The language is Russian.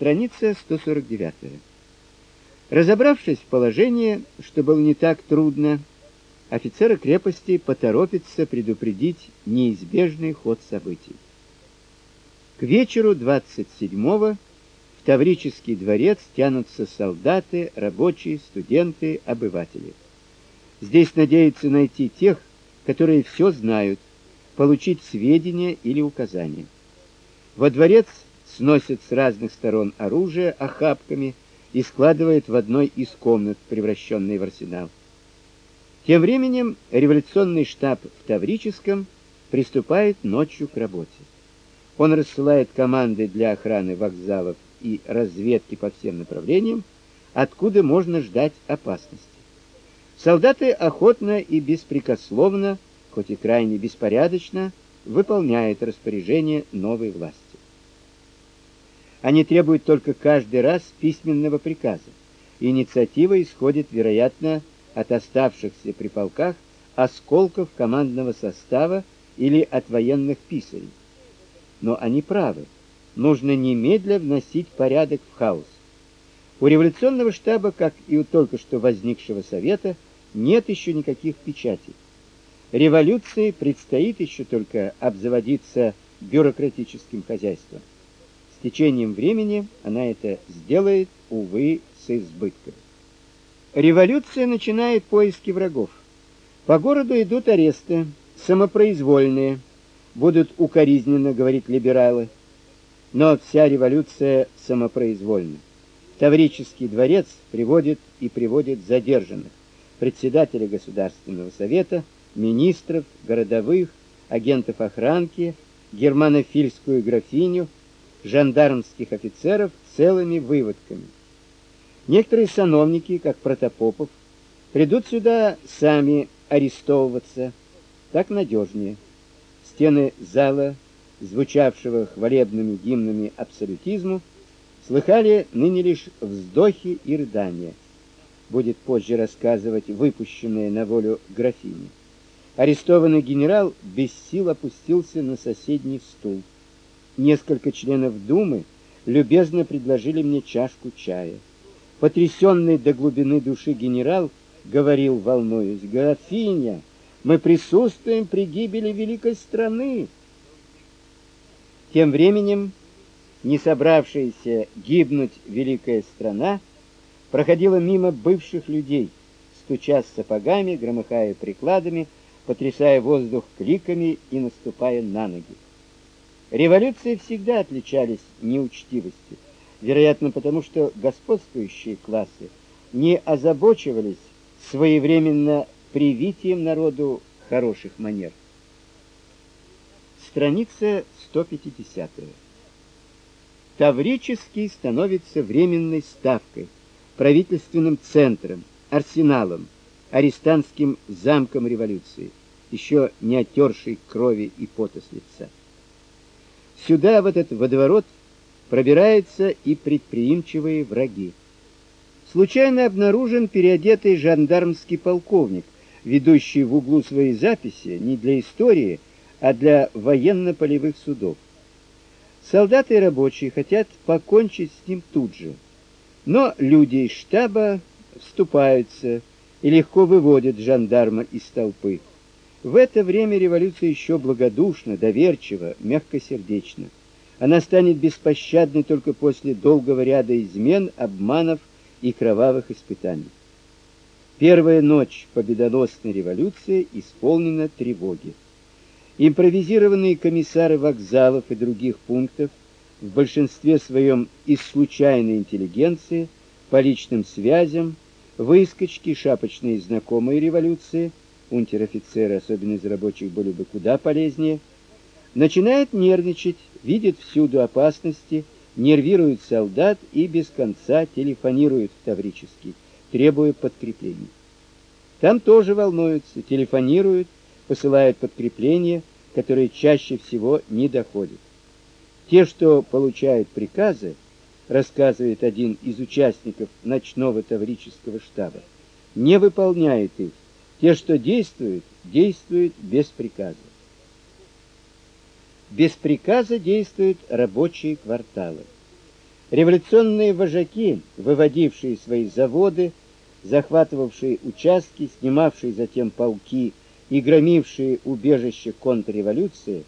Страница 149. Разобравшись в положении, что было не так трудно, офицеры крепости поторопятся предупредить неизбежный ход событий. К вечеру 27-го в Таврический дворец тянутся солдаты, рабочие, студенты, обыватели. Здесь надеются найти тех, которые все знают, получить сведения или указания. Во дворец сносят с разных сторон оружие охапками и складывают в одной из комнат, превращенной в арсенал. Тем временем революционный штаб в Таврическом приступает ночью к работе. Он рассылает команды для охраны вокзалов и разведки по всем направлениям, откуда можно ждать опасности. Солдаты охотно и беспрекословно, хоть и крайне беспорядочно, выполняют распоряжения новой власти. Они требуют только каждый раз письменного приказа. Инициатива исходит, вероятно, от оставшихся при полках осколков командного состава или от военных писарей. Но они правы. Нужно немедля вносить порядок в хаос. У революционного штаба, как и у только что возникшего совета, нет еще никаких печатей. Революции предстоит еще только обзаводиться бюрократическим хозяйством. Течением времени она это сделает, увы, с избытком. Революция начинает поиски врагов. По городу идут аресты, самопроизвольные, будут укоризненно говорить либералы. Но вся революция самопроизвольна. Таврический дворец приводит и приводит задержанных, председателя Государственного совета, министров, городовых, агентов охранки, германофильскую графиню, жандармских офицеров целыми выводками. Некоторые сановники, как Протопопов, придут сюда сами арестовываться, так надежнее. Стены зала, звучавшего хвалебными гимнами абсолютизму, слыхали ныне лишь вздохи и рыдания. Будет позже рассказывать выпущенная на волю графиня. Арестованный генерал без сил опустился на соседний стул несколько членов Думы любезно предложили мне чашку чая. Потрясенный до глубины души генерал говорил, волнуясь: "Графиня, мы присутствуем при гибели великой страны". Тем временем не собравшаяся гибнуть великая страна проходила мимо бывших людей, стуча сапогами, громыхая прикладами, потрясая воздух кликами и наступая на ноги. Революции всегда отличались неучтивостью, вероятно, потому что господствующие классы не озабочивались своевременно привитием народу хороших манер. Страница 150. Таврический становится временной ставкой, правительственным центром, арсеналом, арестантским замком революции, еще не оттершей крови и пота с лица. Сюда, в этот водоворот, пробираются и предприимчивые враги. Случайно обнаружен переодетый жандармский полковник, ведущий в углу свои записи не для истории, а для военно-полевых судов. Солдаты и рабочие хотят покончить с ним тут же. Но люди из штаба вступаются и легко выводят жандарма из толпы. В это время революция еще благодушна, доверчива, мягкосердечна. Она станет беспощадной только после долгого ряда измен, обманов и кровавых испытаний. Первая ночь победоносной революции исполнена тревоги. Импровизированные комиссары вокзалов и других пунктов в большинстве своем из случайной интеллигенции, по личным связям, выскочки, шапочные знакомые революции – унтер-офицеры, особенно из рабочих, были бы куда полезнее, начинает нервничать, видит всюду опасности, нервирует солдат и без конца телефонирует в Таврический, требуя подкреплений. Там тоже волнуются, телефонируют, посылают подкрепления, которые чаще всего не доходят. Те, что получают приказы, рассказывает один из участников ночного таврического штаба, не выполняют их те, что действуют, действуют без приказа. Без приказа действуют рабочие кварталы. Революционные вожаки, выводившие свои заводы, захватывавшие участки, снимавшие затем полки и громившие убежище контрреволюции,